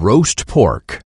roast pork.